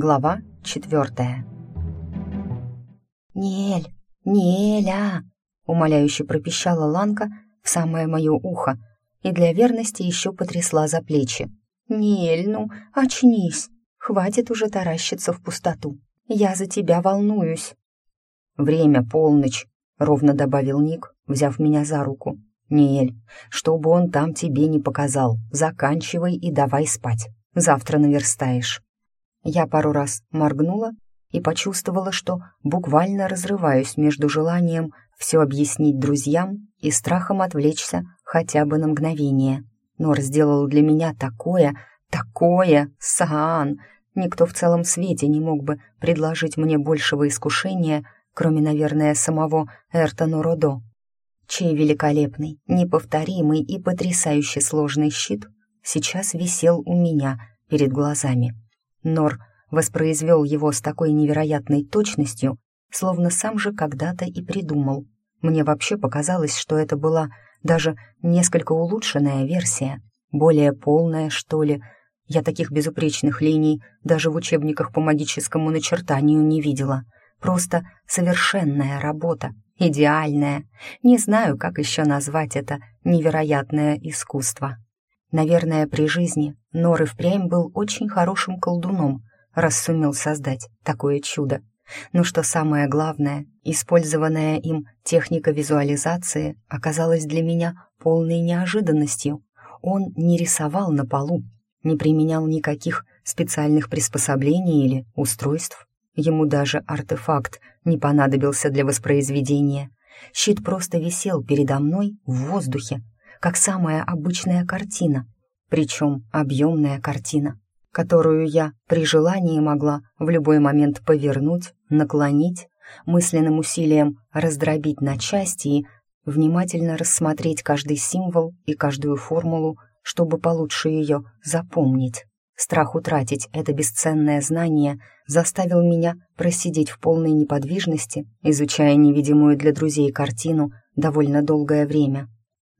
Глава четвертая. «Нель, Неля!» — умоляюще пропищала Ланка в самое мое ухо и для верности еще потрясла за плечи. «Нель, ну, очнись! Хватит уже таращиться в пустоту. Я за тебя волнуюсь!» «Время полночь», — ровно добавил Ник, взяв меня за руку. «Нель, чтобы он там тебе не показал, заканчивай и давай спать. Завтра наверстаешь». Я пару раз моргнула и почувствовала, что буквально разрываюсь между желанием все объяснить друзьям и страхом отвлечься хотя бы на мгновение. Нор сделал для меня такое, такое, Саан. Никто в целом свете не мог бы предложить мне большего искушения, кроме, наверное, самого Эртону Родо, чей великолепный, неповторимый и потрясающе сложный щит сейчас висел у меня перед глазами. Нор воспроизвел его с такой невероятной точностью, словно сам же когда-то и придумал. Мне вообще показалось, что это была даже несколько улучшенная версия, более полная, что ли. Я таких безупречных линий даже в учебниках по магическому начертанию не видела. Просто совершенная работа, идеальная. Не знаю, как еще назвать это невероятное искусство. Наверное, при жизни Нор и впрямь был очень хорошим колдуном, раз сумел создать такое чудо. Но что самое главное, использованная им техника визуализации оказалась для меня полной неожиданностью. Он не рисовал на полу, не применял никаких специальных приспособлений или устройств. Ему даже артефакт не понадобился для воспроизведения. Щит просто висел передо мной в воздухе, как самая обычная картина, причем объемная картина, которую я при желании могла в любой момент повернуть, наклонить, мысленным усилием раздробить на части и внимательно рассмотреть каждый символ и каждую формулу, чтобы получше ее запомнить. Страх утратить это бесценное знание заставил меня просидеть в полной неподвижности, изучая невидимую для друзей картину довольно долгое время.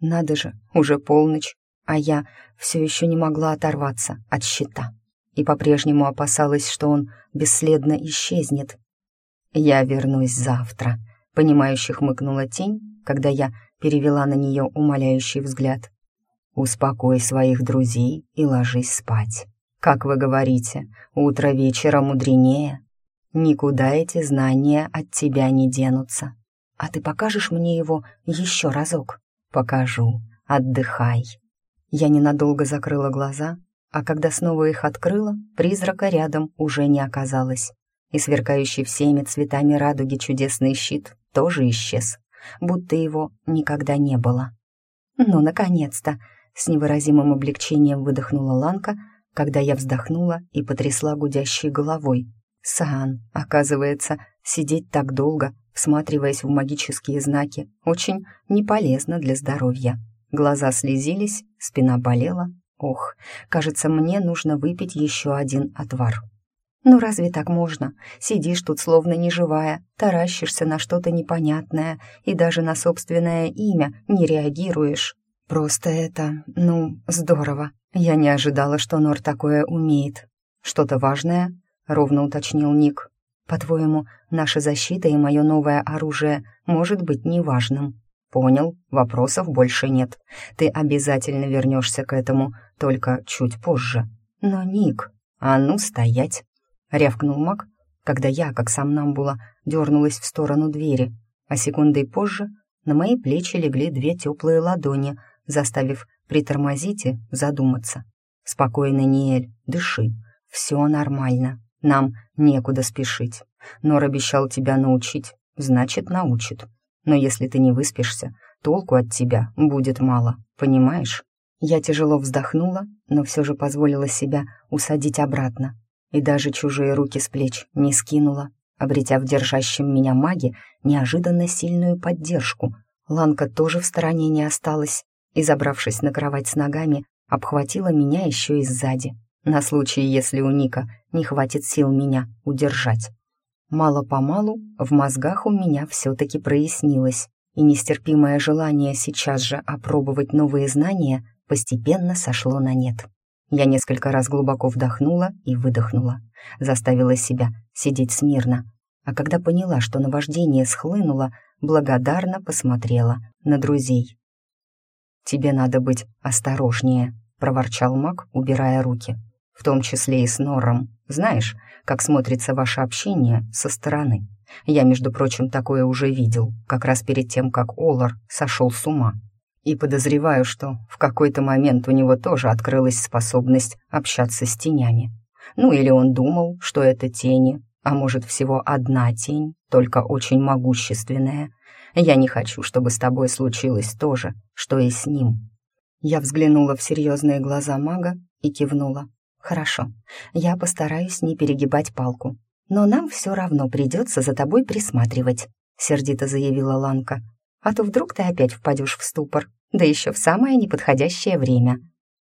Надо же, уже полночь, а я все еще не могла оторваться от щита и по-прежнему опасалась, что он бесследно исчезнет. «Я вернусь завтра», — понимающе хмыкнула тень, когда я перевела на нее умоляющий взгляд. «Успокой своих друзей и ложись спать. Как вы говорите, утро вечера мудренее. Никуда эти знания от тебя не денутся. А ты покажешь мне его еще разок?» «Покажу. Отдыхай». Я ненадолго закрыла глаза, а когда снова их открыла, призрака рядом уже не оказалось. И сверкающий всеми цветами радуги чудесный щит тоже исчез, будто его никогда не было. «Ну, наконец-то!» — с невыразимым облегчением выдохнула Ланка, когда я вздохнула и потрясла гудящей головой. «Саан, оказывается, сидеть так долго, всматриваясь в магические знаки, очень не полезно для здоровья. Глаза слезились, спина болела. Ох, кажется, мне нужно выпить еще один отвар. Ну разве так можно? Сидишь тут словно неживая, таращишься на что-то непонятное и даже на собственное имя не реагируешь. Просто это, ну, здорово. Я не ожидала, что Нор такое умеет. Что-то важное? Ровно уточнил Ник. По-твоему, наша защита и мое новое оружие может быть неважным? Понял, вопросов больше нет. Ты обязательно вернешься к этому, только чуть позже. Но, Ник, а ну стоять! Рявкнул маг, когда я, как сам нам была, дернулась в сторону двери, а секундой позже на мои плечи легли две теплые ладони, заставив притормозить и задуматься. «Спокойно, Ниэль, дыши, все нормально». Нам некуда спешить. Нор обещал тебя научить, значит, научит. Но если ты не выспишься, толку от тебя будет мало, понимаешь? Я тяжело вздохнула, но все же позволила себя усадить обратно. И даже чужие руки с плеч не скинула, обретя в держащем меня маге неожиданно сильную поддержку. Ланка тоже в стороне не осталась и, забравшись на кровать с ногами, обхватила меня еще и сзади на случай, если у Ника не хватит сил меня удержать. Мало-помалу в мозгах у меня все-таки прояснилось, и нестерпимое желание сейчас же опробовать новые знания постепенно сошло на нет. Я несколько раз глубоко вдохнула и выдохнула, заставила себя сидеть смирно. А когда поняла, что наваждение схлынуло, благодарно посмотрела на друзей. «Тебе надо быть осторожнее», — проворчал маг, убирая руки. «В том числе и с Нором. Знаешь, как смотрится ваше общение со стороны. Я, между прочим, такое уже видел, как раз перед тем, как Олар сошел с ума. И подозреваю, что в какой-то момент у него тоже открылась способность общаться с тенями. Ну или он думал, что это тени, а может всего одна тень, только очень могущественная. Я не хочу, чтобы с тобой случилось то же, что и с ним». Я взглянула в серьезные глаза мага и кивнула. «Хорошо, я постараюсь не перегибать палку. Но нам все равно придется за тобой присматривать», — сердито заявила Ланка. «А то вдруг ты опять впадешь в ступор, да еще в самое неподходящее время».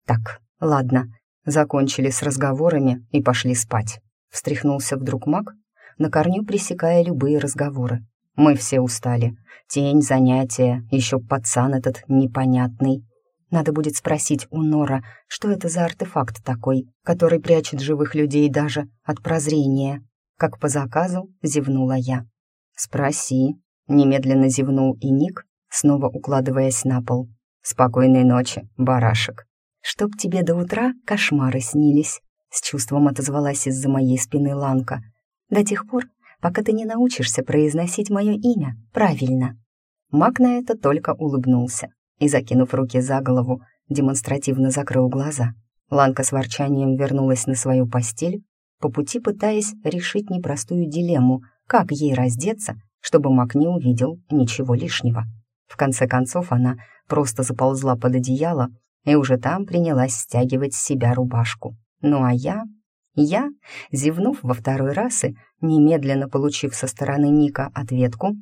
«Так, ладно», закончили с разговорами и пошли спать. Встряхнулся вдруг маг, на корню пресекая любые разговоры. Мы все устали. Тень, занятия, еще пацан этот непонятный. Надо будет спросить у Нора, что это за артефакт такой, который прячет живых людей даже от прозрения. Как по заказу зевнула я. «Спроси», — немедленно зевнул и Ник, снова укладываясь на пол. «Спокойной ночи, барашек». «Чтоб тебе до утра кошмары снились», — с чувством отозвалась из-за моей спины Ланка. «До тех пор, пока ты не научишься произносить мое имя правильно». Мак на это только улыбнулся и, закинув руки за голову, демонстративно закрыл глаза. Ланка с ворчанием вернулась на свою постель, по пути пытаясь решить непростую дилемму, как ей раздеться, чтобы Мак не увидел ничего лишнего. В конце концов она просто заползла под одеяло и уже там принялась стягивать с себя рубашку. Ну а я... Я, зевнув во второй раз и немедленно получив со стороны Ника ответку,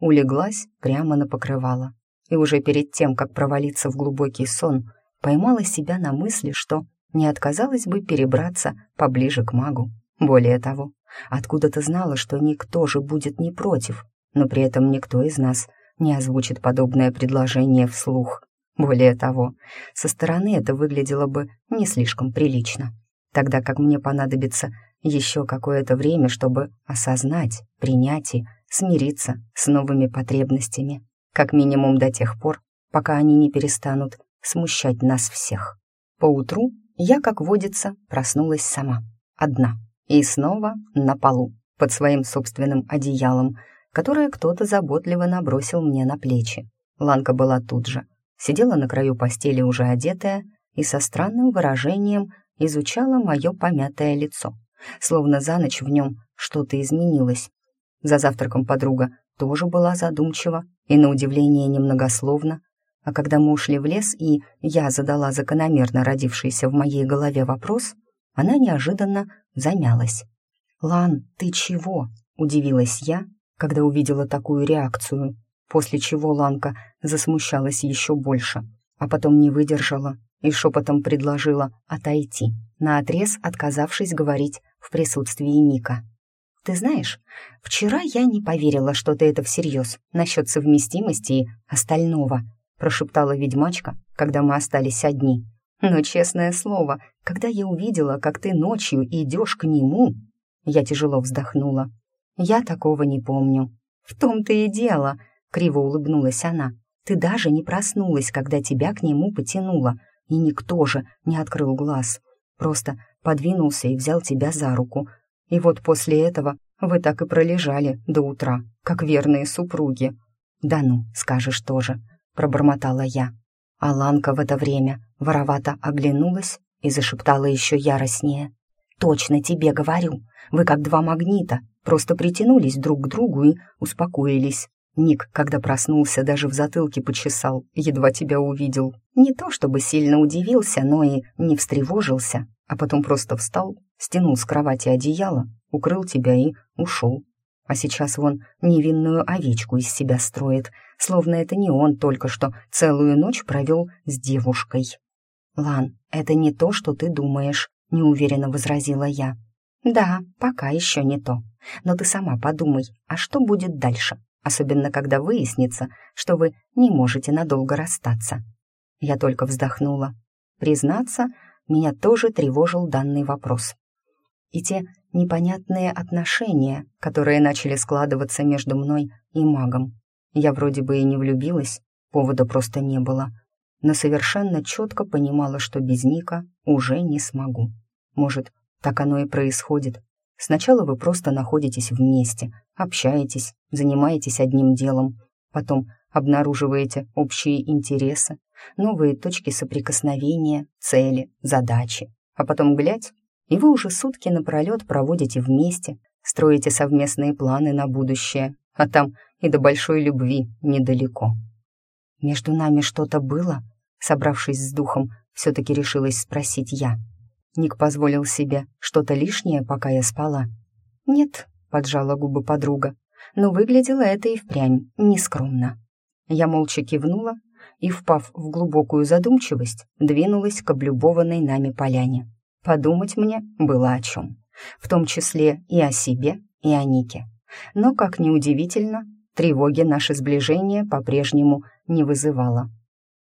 улеглась прямо на покрывало. И уже перед тем, как провалиться в глубокий сон, поймала себя на мысли, что не отказалась бы перебраться поближе к магу. Более того, откуда-то знала, что Ник тоже будет не против, но при этом никто из нас не озвучит подобное предложение вслух. Более того, со стороны это выглядело бы не слишком прилично тогда как мне понадобится еще какое-то время, чтобы осознать, принять и смириться с новыми потребностями, как минимум до тех пор, пока они не перестанут смущать нас всех. Поутру я, как водится, проснулась сама, одна, и снова на полу, под своим собственным одеялом, которое кто-то заботливо набросил мне на плечи. Ланка была тут же, сидела на краю постели уже одетая и со странным выражением изучала мое помятое лицо, словно за ночь в нем что-то изменилось. За завтраком подруга тоже была задумчива и, на удивление, немногословна, а когда мы ушли в лес, и я задала закономерно родившийся в моей голове вопрос, она неожиданно замялась. «Лан, ты чего?» — удивилась я, когда увидела такую реакцию, после чего Ланка засмущалась еще больше, а потом не выдержала и шепотом предложила отойти, наотрез отказавшись говорить в присутствии Ника. «Ты знаешь, вчера я не поверила, что ты это всерьез насчет совместимости и остального», прошептала ведьмачка, когда мы остались одни. «Но, честное слово, когда я увидела, как ты ночью идешь к нему...» Я тяжело вздохнула. «Я такого не помню». «В том-то и дело», — криво улыбнулась она. «Ты даже не проснулась, когда тебя к нему потянуло, и никто же не открыл глаз. Просто подвинулся и взял тебя за руку. И вот после этого вы так и пролежали до утра, как верные супруги. «Да ну, скажешь тоже», — пробормотала я. Аланка в это время воровато оглянулась и зашептала еще яростнее. «Точно тебе говорю, вы как два магнита, просто притянулись друг к другу и успокоились. Ник, когда проснулся, даже в затылке почесал, едва тебя увидел. Не то чтобы сильно удивился, но и не встревожился, а потом просто встал, стянул с кровати одеяло, укрыл тебя и ушел. А сейчас вон невинную овечку из себя строит, словно это не он только что целую ночь провел с девушкой. «Лан, это не то, что ты думаешь», — неуверенно возразила я. «Да, пока еще не то. Но ты сама подумай, а что будет дальше? Особенно когда выяснится, что вы не можете надолго расстаться. Я только вздохнула. Признаться, меня тоже тревожил данный вопрос. И те непонятные отношения, которые начали складываться между мной и магом. Я вроде бы и не влюбилась, повода просто не было, но совершенно четко понимала, что без Ника уже не смогу. Может, так оно и происходит. Сначала вы просто находитесь вместе, общаетесь, занимаетесь одним делом, потом обнаруживаете общие интересы, новые точки соприкосновения, цели, задачи, а потом глядь, и вы уже сутки напролет проводите вместе, строите совместные планы на будущее, а там и до большой любви недалеко. Между нами что-то было? Собравшись с духом, все-таки решилась спросить я. Ник позволил себе что-то лишнее, пока я спала. «Нет», — поджала губы подруга, но выглядело это и впрямь нескромно. Я молча кивнула и, впав в глубокую задумчивость, двинулась к облюбованной нами поляне. Подумать мне было о чем, в том числе и о себе, и о Нике. Но, как ни удивительно, тревоги наше сближение по-прежнему не вызывало.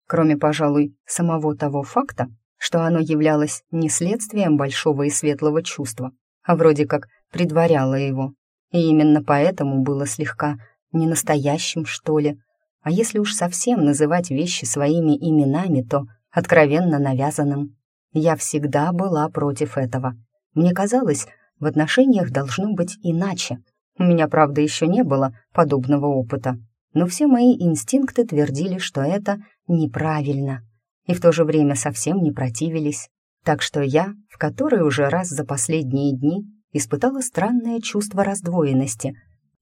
Кроме, пожалуй, самого того факта, что оно являлось не следствием большого и светлого чувства, а вроде как предваряло его. И именно поэтому было слегка ненастоящим, что ли. А если уж совсем называть вещи своими именами, то откровенно навязанным. Я всегда была против этого. Мне казалось, в отношениях должно быть иначе. У меня, правда, еще не было подобного опыта. Но все мои инстинкты твердили, что это неправильно. И в то же время совсем не противились. Так что я, в который уже раз за последние дни, испытала странное чувство раздвоенности.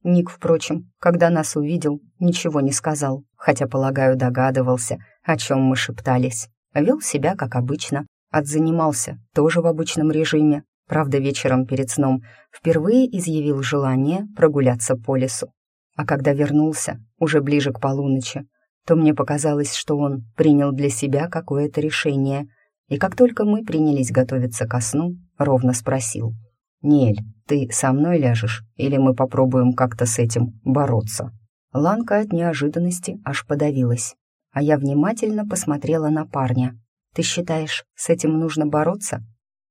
Ник, впрочем, когда нас увидел, ничего не сказал, хотя, полагаю, догадывался, о чем мы шептались. Вел себя, как обычно, Отзанимался, тоже в обычном режиме. Правда, вечером перед сном впервые изъявил желание прогуляться по лесу. А когда вернулся, уже ближе к полуночи, то мне показалось, что он принял для себя какое-то решение. И как только мы принялись готовиться ко сну, ровно спросил. «Нель, ты со мной ляжешь, или мы попробуем как-то с этим бороться?» Ланка от неожиданности аж подавилась, а я внимательно посмотрела на парня. Ты считаешь, с этим нужно бороться?»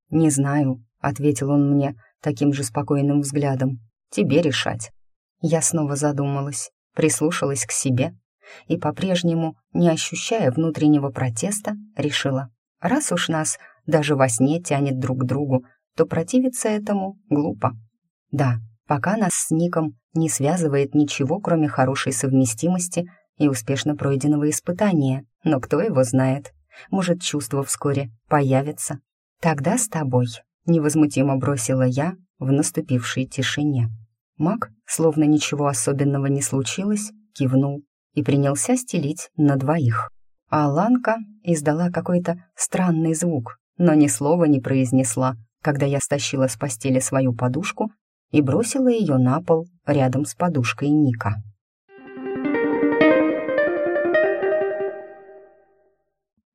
«Не знаю», — ответил он мне таким же спокойным взглядом. «Тебе решать». Я снова задумалась, прислушалась к себе и, по-прежнему, не ощущая внутреннего протеста, решила, раз уж нас даже во сне тянет друг к другу, то противиться этому глупо. Да, пока нас с Ником не связывает ничего, кроме хорошей совместимости и успешно пройденного испытания, но кто его знает, может, чувство вскоре появится. Тогда с тобой, невозмутимо бросила я в наступившей тишине. Маг, словно ничего особенного не случилось, кивнул и принялся стелить на двоих. А Ланка издала какой-то странный звук, но ни слова не произнесла, когда я стащила с постели свою подушку и бросила ее на пол рядом с подушкой Ника.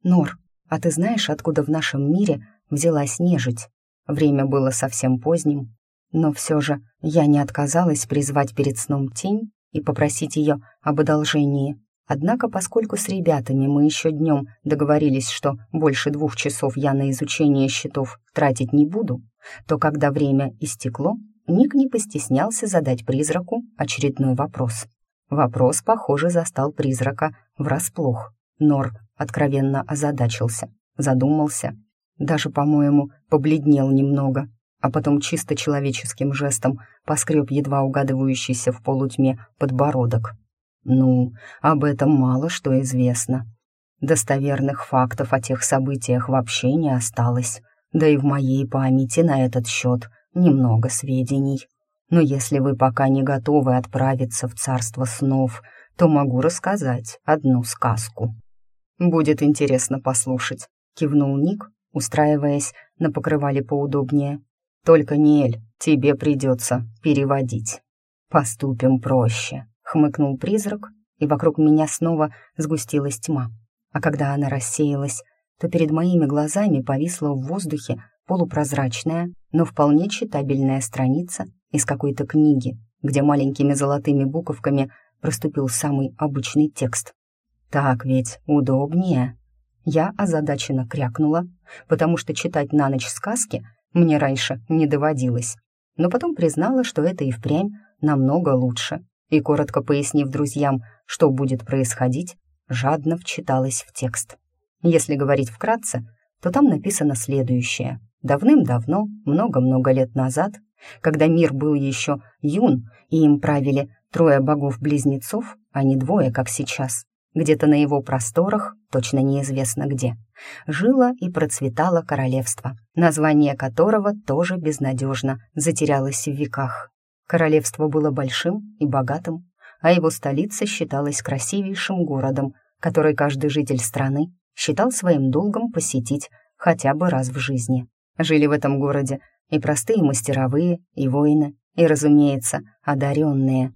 «Нор, а ты знаешь, откуда в нашем мире взялась нежить?» Время было совсем поздним, но все же я не отказалась призвать перед сном тень и попросить ее об одолжении. Однако, поскольку с ребятами мы еще днем договорились, что больше двух часов я на изучение счетов тратить не буду, то когда время истекло, Ник не постеснялся задать призраку очередной вопрос. Вопрос, похоже, застал призрака врасплох. Нор откровенно озадачился, задумался, даже, по-моему, побледнел немного, а потом чисто человеческим жестом поскреб едва угадывающийся в полутьме подбородок. Ну, об этом мало что известно. Достоверных фактов о тех событиях вообще не осталось, да и в моей памяти на этот счет немного сведений. Но если вы пока не готовы отправиться в царство снов, то могу рассказать одну сказку. «Будет интересно послушать», — кивнул Ник, устраиваясь на покрывале поудобнее. «Только, Ниэль, тебе придется переводить». «Поступим проще», — хмыкнул призрак, и вокруг меня снова сгустилась тьма. А когда она рассеялась, то перед моими глазами повисла в воздухе полупрозрачная, но вполне читабельная страница из какой-то книги, где маленькими золотыми буковками проступил самый обычный текст. «Так ведь удобнее». Я озадаченно крякнула, потому что читать на ночь сказки мне раньше не доводилось. Но потом признала, что это и впрямь намного лучше. И, коротко пояснив друзьям, что будет происходить, жадно вчиталась в текст. Если говорить вкратце, то там написано следующее. Давным-давно, много-много лет назад, когда мир был еще юн, и им правили трое богов-близнецов, а не двое, как сейчас, где-то на его просторах, точно неизвестно где, жило и процветало королевство, название которого тоже безнадежно затерялось в веках. Королевство было большим и богатым, а его столица считалась красивейшим городом, который каждый житель страны считал своим долгом посетить хотя бы раз в жизни. Жили в этом городе и простые мастеровые, и воины, и, разумеется, одаренные.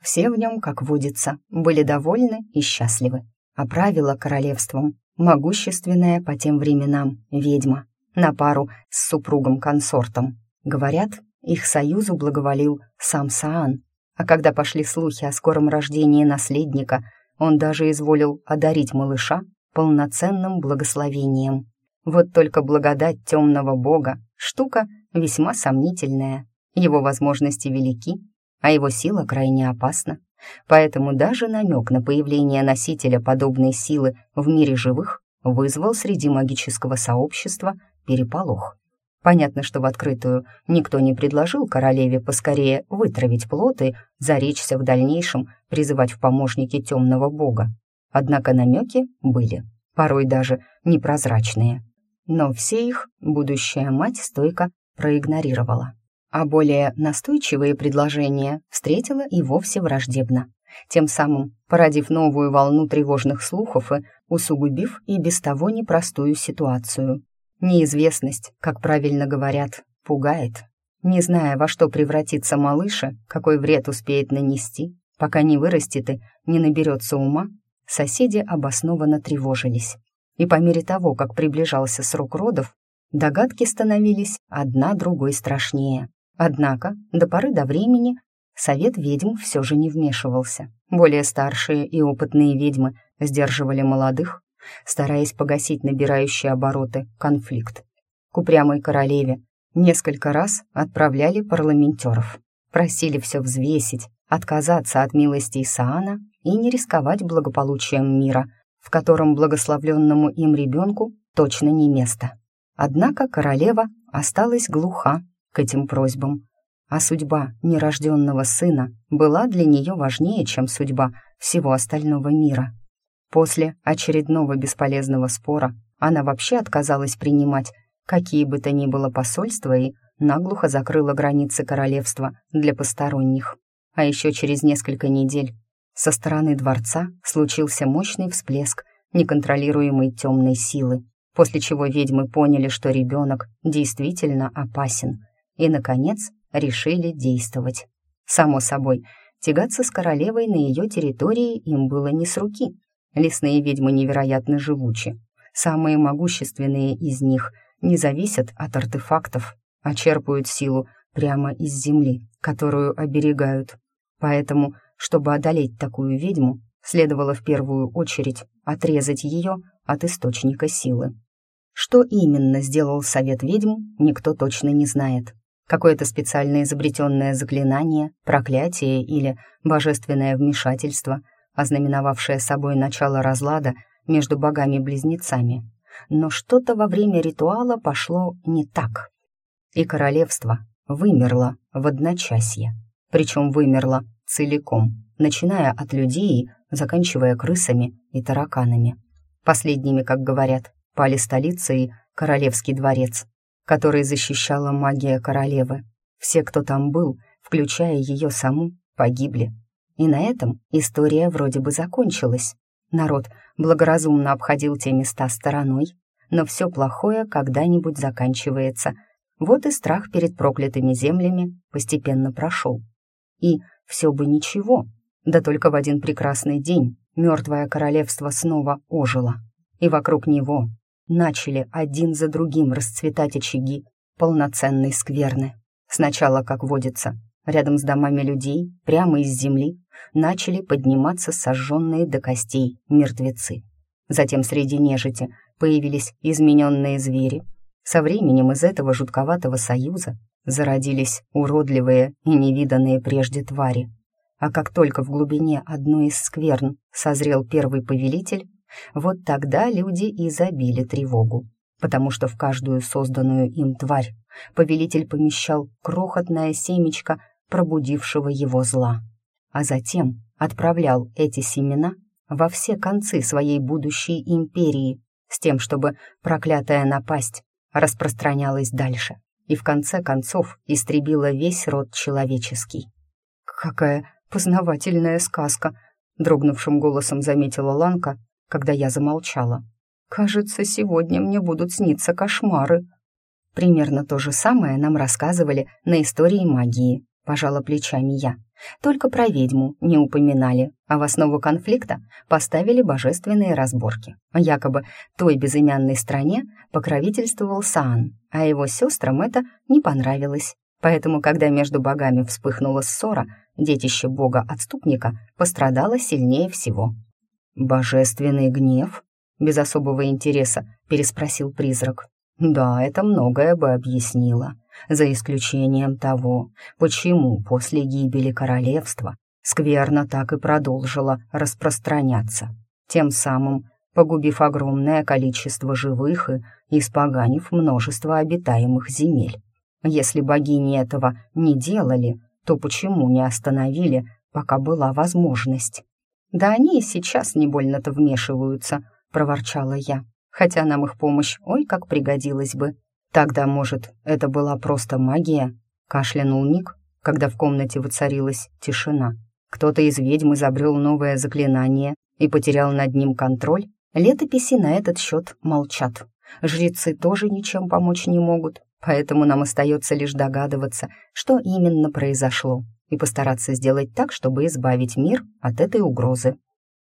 Все в нем, как водится, были довольны и счастливы. А правила королевством могущественная по тем временам ведьма на пару с супругом-консортом. Говорят, их союзу благоволил сам Саан, а когда пошли слухи о скором рождении наследника, он даже изволил одарить малыша полноценным благословением. Вот только благодать темного бога — штука весьма сомнительная. Его возможности велики, а его сила крайне опасна. Поэтому даже намек на появление носителя подобной силы в мире живых вызвал среди магического сообщества переполох. Понятно, что в открытую никто не предложил королеве поскорее вытравить плоты, заречься в дальнейшем призывать в помощники темного бога. Однако намеки были, порой даже непрозрачные. Но все их будущая мать стойко проигнорировала. А более настойчивые предложения встретила и вовсе враждебно, тем самым породив новую волну тревожных слухов и усугубив и без того непростую ситуацию. Неизвестность, как правильно говорят, пугает. Не зная, во что превратится малыша, какой вред успеет нанести, пока не вырастет и не наберется ума, соседи обоснованно тревожились. И по мере того, как приближался срок родов, догадки становились одна другой страшнее. Однако до поры до времени совет ведьм все же не вмешивался. Более старшие и опытные ведьмы сдерживали молодых, стараясь погасить набирающий обороты конфликт. К упрямой королеве несколько раз отправляли парламентеров, просили все взвесить, отказаться от милости Исаана и не рисковать благополучием мира, в котором благословленному им ребенку точно не место. Однако королева осталась глуха этим просьбам, а судьба нерожденного сына была для нее важнее, чем судьба всего остального мира. После очередного бесполезного спора она вообще отказалась принимать какие бы то ни было посольства и наглухо закрыла границы королевства для посторонних. А еще через несколько недель со стороны дворца случился мощный всплеск неконтролируемой темной силы, после чего ведьмы поняли, что ребенок действительно опасен, и, наконец, решили действовать. Само собой, тягаться с королевой на ее территории им было не с руки — Лесные ведьмы невероятно живучи. Самые могущественные из них не зависят от артефактов, а черпают силу прямо из земли, которую оберегают. Поэтому, чтобы одолеть такую ведьму, следовало в первую очередь отрезать ее от источника силы. Что именно сделал совет ведьм, никто точно не знает. Какое-то специально изобретенное заклинание, проклятие или божественное вмешательство — ознаменовавшее собой начало разлада между богами-близнецами. Но что-то во время ритуала пошло не так, и королевство вымерло в одночасье. Причем вымерло целиком, начиная от людей, заканчивая крысами и тараканами. Последними, как говорят, пали столица и королевский дворец, который защищала магия королевы. Все, кто там был, включая ее саму, погибли и на этом история вроде бы закончилась. Народ благоразумно обходил те места стороной, но все плохое когда-нибудь заканчивается. Вот и страх перед проклятыми землями постепенно прошел. И все бы ничего, да только в один прекрасный день мертвое королевство снова ожило, и вокруг него начали один за другим расцветать очаги полноценной скверны. Сначала, как водится, Рядом с домами людей, прямо из земли, начали подниматься сожженные до костей мертвецы. Затем среди нежити появились измененные звери. Со временем из этого жутковатого союза зародились уродливые и невиданные прежде твари. А как только в глубине одной из скверн созрел первый повелитель, вот тогда люди и забили тревогу, потому что в каждую созданную им тварь повелитель помещал крохотное семечко пробудившего его зла, а затем отправлял эти семена во все концы своей будущей империи с тем, чтобы проклятая напасть распространялась дальше и в конце концов истребила весь род человеческий. «Какая познавательная сказка!» — дрогнувшим голосом заметила Ланка, когда я замолчала. «Кажется, сегодня мне будут сниться кошмары». Примерно то же самое нам рассказывали на истории магии, пожала плечами я. Только про ведьму не упоминали, а в основу конфликта поставили божественные разборки. Якобы той безымянной стране покровительствовал Саан, а его сестрам это не понравилось. Поэтому, когда между богами вспыхнула ссора, детище бога-отступника пострадало сильнее всего. «Божественный гнев?» — без особого интереса переспросил призрак. «Да, это многое бы объяснило за исключением того, почему после гибели королевства скверно так и продолжила распространяться, тем самым погубив огромное количество живых и испоганив множество обитаемых земель. Если богини этого не делали, то почему не остановили, пока была возможность? «Да они и сейчас не больно-то вмешиваются», — проворчала я, «хотя нам их помощь ой как пригодилась бы». «Тогда, может, это была просто магия?» — кашлянул Ник, когда в комнате воцарилась тишина. Кто-то из ведьм изобрел новое заклинание и потерял над ним контроль. Летописи на этот счет молчат. Жрецы тоже ничем помочь не могут, поэтому нам остается лишь догадываться, что именно произошло, и постараться сделать так, чтобы избавить мир от этой угрозы.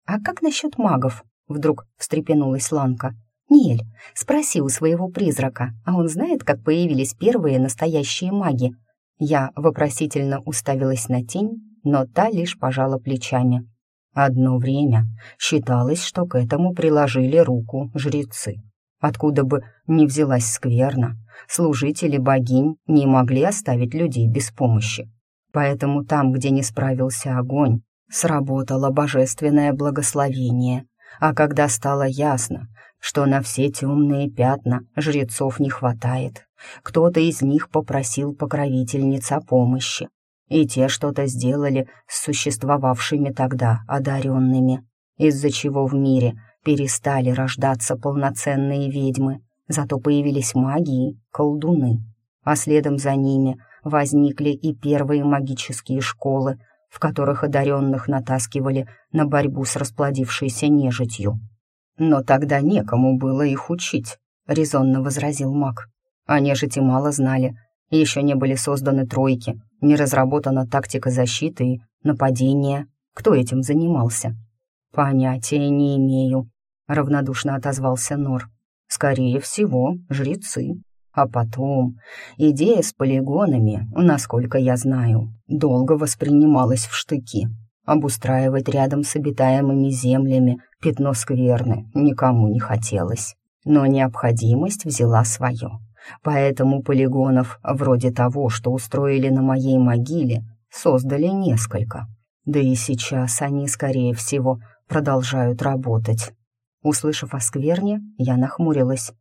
«А как насчет магов?» — вдруг встрепенулась Ланка. «Ниэль, спроси у своего призрака, а он знает, как появились первые настоящие маги?» Я вопросительно уставилась на тень, но та лишь пожала плечами. Одно время считалось, что к этому приложили руку жрецы. Откуда бы ни взялась скверна, служители богинь не могли оставить людей без помощи. Поэтому там, где не справился огонь, сработало божественное благословение. А когда стало ясно, что на все темные пятна жрецов не хватает. Кто-то из них попросил покровительниц о помощи, и те что-то сделали с существовавшими тогда одаренными, из-за чего в мире перестали рождаться полноценные ведьмы, зато появились магии, колдуны, а следом за ними возникли и первые магические школы, в которых одаренных натаскивали на борьбу с расплодившейся нежитью. «Но тогда некому было их учить», — резонно возразил маг. «А нежити мало знали, еще не были созданы тройки, не разработана тактика защиты и нападения. Кто этим занимался?» «Понятия не имею», — равнодушно отозвался Нор. «Скорее всего, жрецы. А потом, идея с полигонами, насколько я знаю, долго воспринималась в штыки. Обустраивать рядом с обитаемыми землями пятно скверны никому не хотелось. Но необходимость взяла свое. Поэтому полигонов, вроде того, что устроили на моей могиле, создали несколько. Да и сейчас они, скорее всего, продолжают работать. Услышав о скверне, я нахмурилась.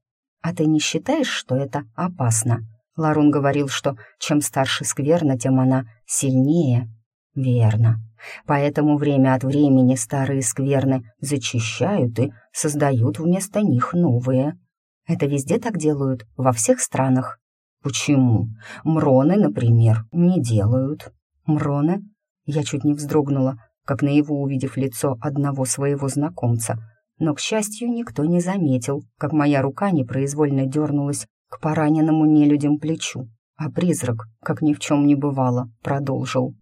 «А ты не считаешь, что это опасно?» Ларун говорил, что чем старше скверна, тем она сильнее. «Верно. Поэтому время от времени старые скверны зачищают и создают вместо них новые. Это везде так делают, во всех странах. Почему? Мроны, например, не делают. Мроны? Я чуть не вздрогнула, как наяву увидев лицо одного своего знакомца. Но, к счастью, никто не заметил, как моя рука непроизвольно дернулась к пораненному нелюдям плечу, а призрак, как ни в чем не бывало, продолжил.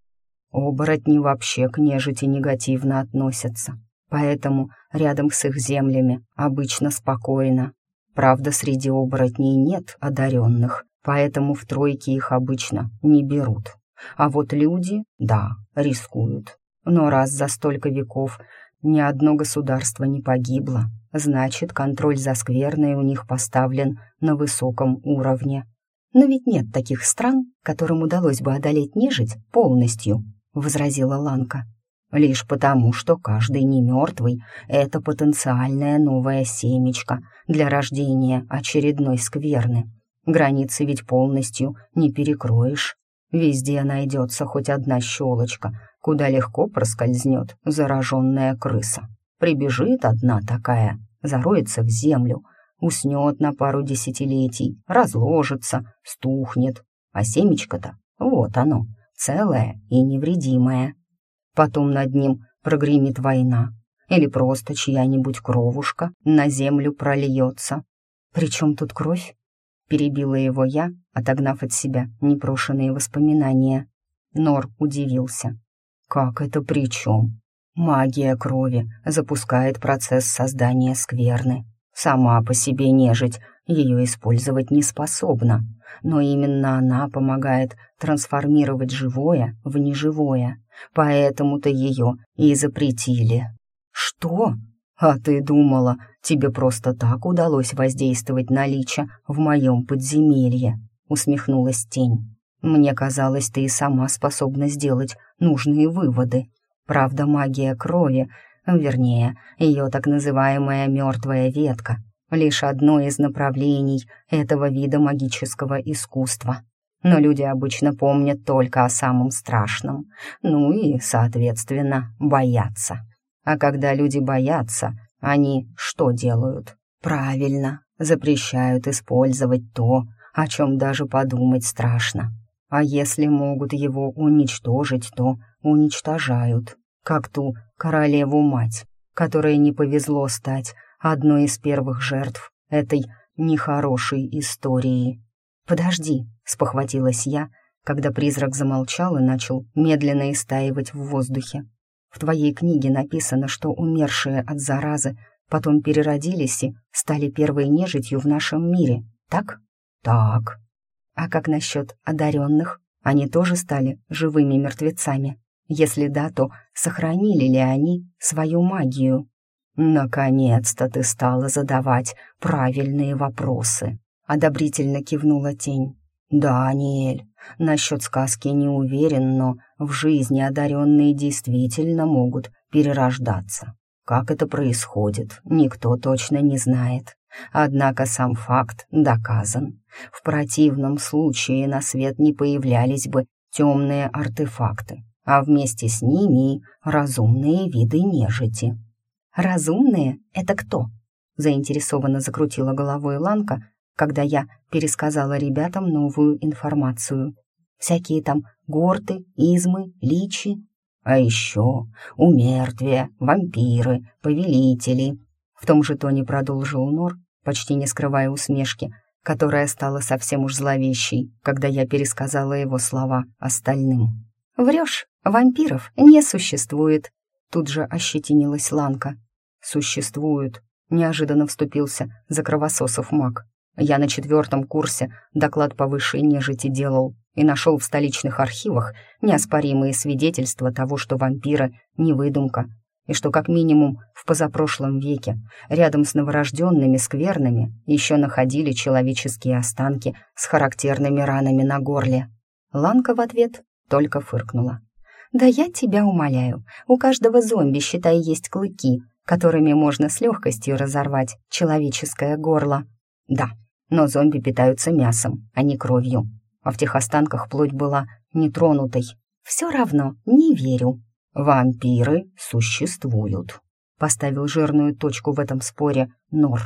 Оборотни вообще к нежити негативно относятся, поэтому рядом с их землями обычно спокойно. Правда, среди оборотней нет одаренных, поэтому в тройке их обычно не берут. А вот люди, да, рискуют. Но раз за столько веков ни одно государство не погибло. Значит, контроль за скверной у них поставлен на высоком уровне. Но ведь нет таких стран, которым удалось бы одолеть нежить полностью, возразила Ланка. Лишь потому, что каждый немертвый — это потенциальная новая семечко для рождения очередной скверны. Границы ведь полностью не перекроешь. Везде найдется хоть одна щелочка, куда легко проскользнет зараженная крыса. Прибежит одна такая, зароется в землю, уснет на пару десятилетий, разложится, стухнет. А семечко-то, вот оно, целое и невредимое. Потом над ним прогремит война, или просто чья-нибудь кровушка на землю прольется. «Причем тут кровь?» Перебила его я, отогнав от себя непрошенные воспоминания. Нор удивился. «Как это при чем? Магия крови запускает процесс создания скверны. Сама по себе нежить ее использовать не способна, но именно она помогает трансформировать живое в неживое, поэтому-то ее и запретили». «Что?» «А ты думала, тебе просто так удалось воздействовать на Лича в моем подземелье?» — усмехнулась тень. «Мне казалось, ты и сама способна сделать нужные выводы. Правда, магия крови, вернее, ее так называемая мертвая ветка, лишь одно из направлений этого вида магического искусства. Но люди обычно помнят только о самом страшном, ну и, соответственно, боятся». А когда люди боятся, они что делают? Правильно, запрещают использовать то, о чем даже подумать страшно. А если могут его уничтожить, то уничтожают, как ту королеву-мать, которой не повезло стать одной из первых жертв этой нехорошей истории. «Подожди», — спохватилась я, когда призрак замолчал и начал медленно истаивать в воздухе. В твоей книге написано, что умершие от заразы потом переродились и стали первой нежитью в нашем мире, так? Так. А как насчет одаренных? Они тоже стали живыми мертвецами? Если да, то сохранили ли они свою магию? «Наконец-то ты стала задавать правильные вопросы», — одобрительно кивнула тень. «Да, Аниэль, насчет сказки не уверен, но в жизни одаренные действительно могут перерождаться. Как это происходит, никто точно не знает. Однако сам факт доказан. В противном случае на свет не появлялись бы темные артефакты, а вместе с ними разумные виды нежити. «Разумные — это кто?» заинтересованно закрутила головой Ланка, когда я пересказала ребятам новую информацию. Всякие там горты, измы, личи. А еще умертвия, вампиры, повелители. В том же тоне продолжил Нор, почти не скрывая усмешки, которая стала совсем уж зловещей, когда я пересказала его слова остальным. «Врешь, вампиров не существует», — тут же ощетинилась Ланка. «Существует», — неожиданно вступился за кровососов маг. Я на четвертом курсе доклад по высшей нежити делал и нашел в столичных архивах неоспоримые свидетельства того, что вампиры — не выдумка, и что как минимум в позапрошлом веке рядом с новорожденными скверными еще находили человеческие останки с характерными ранами на горле. Ланка в ответ только фыркнула. «Да я тебя умоляю, у каждого зомби, считай, есть клыки, которыми можно с легкостью разорвать человеческое горло». Да, но зомби питаются мясом, а не кровью. А в тех останках плоть была нетронутой. Все равно не верю. Вампиры существуют. Поставил жирную точку в этом споре Нор.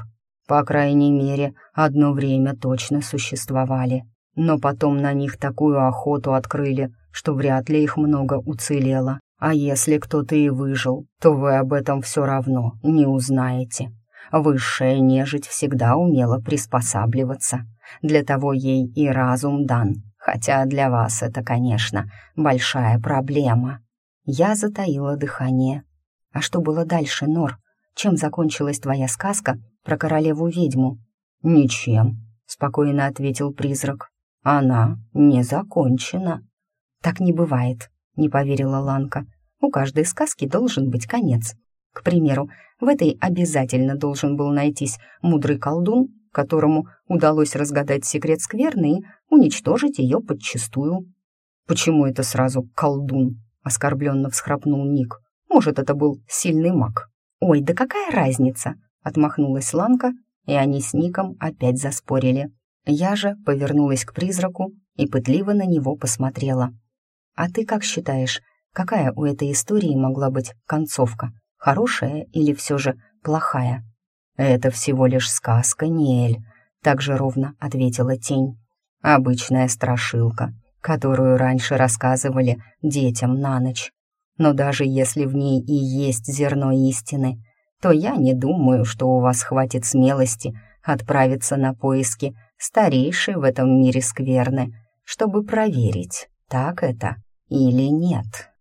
По крайней мере, одно время точно существовали. Но потом на них такую охоту открыли, что вряд ли их много уцелело. А если кто-то и выжил, то вы об этом все равно не узнаете. Высшая нежить всегда умела приспосабливаться. Для того ей и разум дан, хотя для вас это, конечно, большая проблема. Я затаила дыхание. А что было дальше, Нор? Чем закончилась твоя сказка про королеву-ведьму? Ничем, спокойно ответил призрак. Она не закончена. Так не бывает, не поверила Ланка. У каждой сказки должен быть конец. К примеру, в этой обязательно должен был найтись мудрый колдун, которому удалось разгадать секрет скверны и уничтожить ее подчистую. «Почему это сразу колдун?» — оскорбленно всхрапнул Ник. «Может, это был сильный маг?» «Ой, да какая разница?» — отмахнулась Ланка, и они с Ником опять заспорили. Я же повернулась к призраку и пытливо на него посмотрела. «А ты как считаешь, какая у этой истории могла быть концовка? Хорошая или все же плохая?» «Это всего лишь сказка, Ниэль», — так же ровно ответила тень. «Обычная страшилка, которую раньше рассказывали детям на ночь. Но даже если в ней и есть зерно истины, то я не думаю, что у вас хватит смелости отправиться на поиски старейшей в этом мире скверны, чтобы проверить, так это или нет».